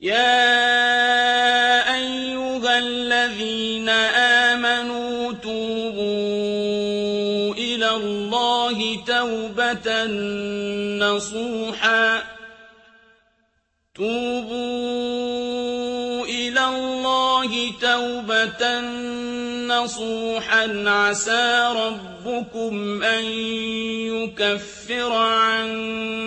يَا أَيُّهَا الَّذِينَ آمَنُوا تُوبُوا إِلَى اللَّهِ تَوْبَةً نَّصُوحًا عَسَىٰ رَبُّكُمْ أَن يُكَفِّرَ عَنكُمْ